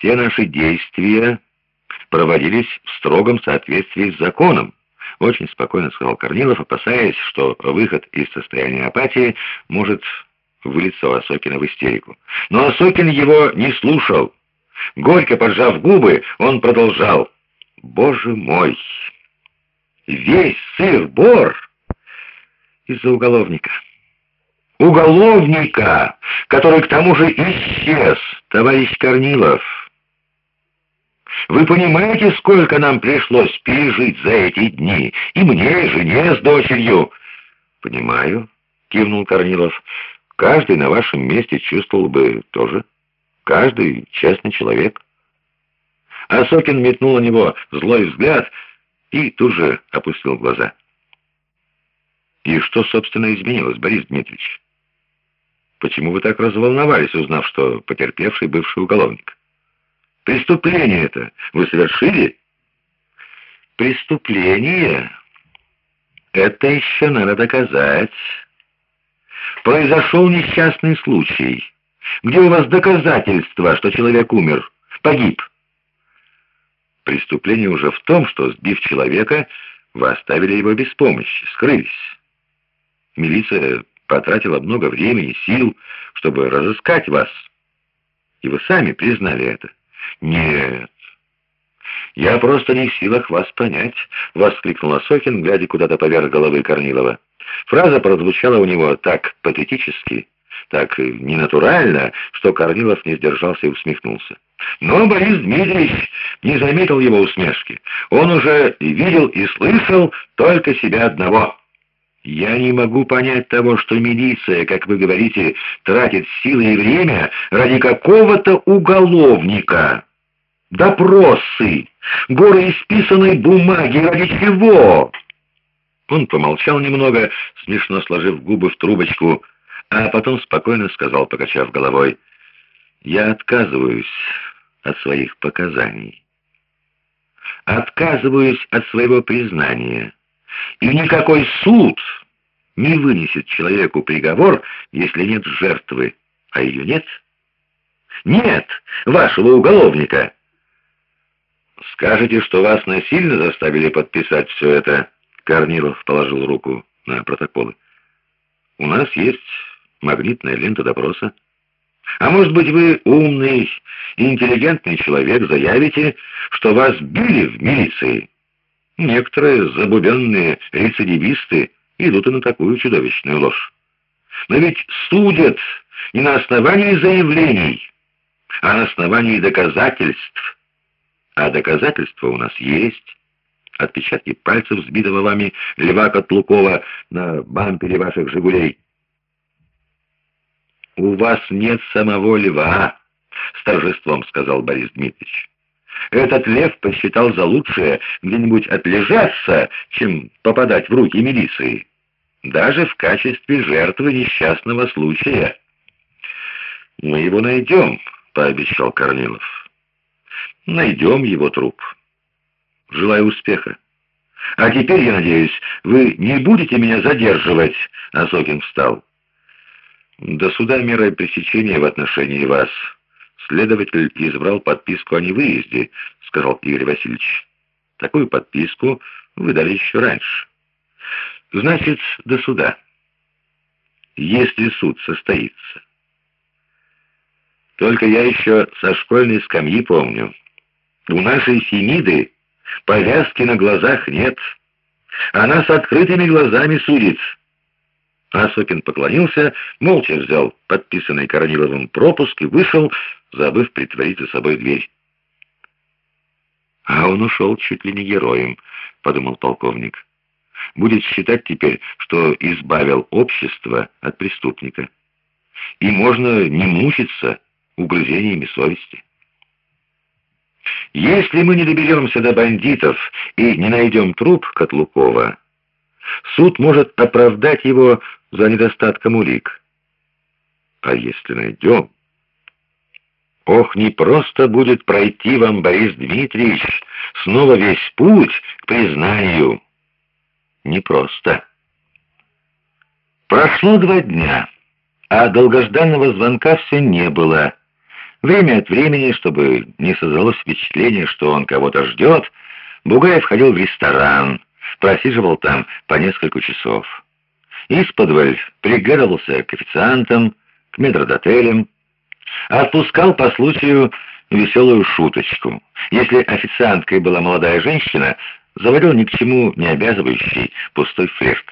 все наши действия проводились в строгом соответствии с законом, очень спокойно сказал Корнилов, опасаясь, что выход из состояния апатии может вылиться у Осокина в истерику. Но Осокин его не слушал. Горько поджав губы, он продолжал. «Боже мой! Весь сыр-бор из-за уголовника!» уголовника, который к тому же исчез, товарищ Корнилов. Вы понимаете, сколько нам пришлось пережить за эти дни? И мне, и жене с дочерью. Понимаю, кивнул Корнилов. Каждый на вашем месте чувствовал бы тоже. Каждый честный человек. А Сокин метнул на него злой взгляд и тут же опустил глаза. И что, собственно, изменилось, Борис Дмитриевич? Почему вы так разволновались, узнав, что потерпевший бывший уголовник? Преступление это вы совершили? Преступление? Это еще надо доказать. Произошел несчастный случай. Где у вас доказательства, что человек умер, погиб? Преступление уже в том, что, сбив человека, вы оставили его без помощи, скрылись. Милиция потратила много времени, сил, чтобы разыскать вас. И вы сами признали это. Нет, я просто не в силах вас понять, — воскликнул Осокин, глядя куда-то поверх головы Корнилова. Фраза прозвучала у него так патетически, так ненатурально, что Корнилов не сдержался и усмехнулся. Но Борис Дмитриевич не заметил его усмешки. Он уже видел и слышал только себя одного — я не могу понять того, что милиция, как вы говорите, тратит силы и время ради какого-то уголовника. Допросы, горы исписанной бумаги, ради чего? Он помолчал немного, смешно сложив губы в трубочку, а потом спокойно сказал, покачав головой, «Я отказываюсь от своих показаний. Отказываюсь от своего признания». И никакой суд не вынесет человеку приговор, если нет жертвы, а ее нет. Нет вашего уголовника. Скажете, что вас насильно заставили подписать все это? Корнилов положил руку на протоколы. У нас есть магнитная лента допроса. А может быть, вы умный, интеллигентный человек заявите, что вас били в милиции? Некоторые забубенные рецидивисты идут и на такую чудовищную ложь. Но ведь судят не на основании заявлений, а на основании доказательств. А доказательства у нас есть. Отпечатки пальцев, сбитого вами льва Котлукова на бампере ваших «Жигулей». «У вас нет самого льва», — с торжеством сказал Борис Дмитриевич. Этот лев посчитал за лучшее где-нибудь отлежаться, чем попадать в руки милиции. Даже в качестве жертвы несчастного случая. «Мы его найдем», — пообещал Корнилов. «Найдем его труп. Желаю успеха. А теперь, я надеюсь, вы не будете меня задерживать?» Азокин встал. «До суда мерой пресечения в отношении вас». Следователь избрал подписку о невыезде, сказал Игорь Васильевич. Такую подписку вы дали еще раньше. Значит, до суда. Если суд состоится. Только я еще со школьной скамьи помню. У нашей Семиды повязки на глазах нет. Она с открытыми глазами судит. Асокин поклонился, молча взял подписанный Корниловым пропуск и вышел, забыв притворить за собой дверь. «А он ушел чуть ли не героем», — подумал полковник. «Будет считать теперь, что избавил общество от преступника. И можно не мучиться угрызениями совести». «Если мы не доберемся до бандитов и не найдем труп Котлукова, суд может оправдать его за недостатком улик. А если найдем... Ох, не просто будет пройти вам, Борис Дмитриевич, снова весь путь к признанию. Не просто. Прошло два дня, а долгожданного звонка все не было. Время от времени, чтобы не создалось впечатление, что он кого-то ждет, Бугаев ходил в ресторан, просиживал там по несколько часов. Исподволь приглядывался к официантам, к метродотелям, отпускал по случаю веселую шуточку. Если официанткой была молодая женщина, заводил ни к чему не обязывающий пустой флирт.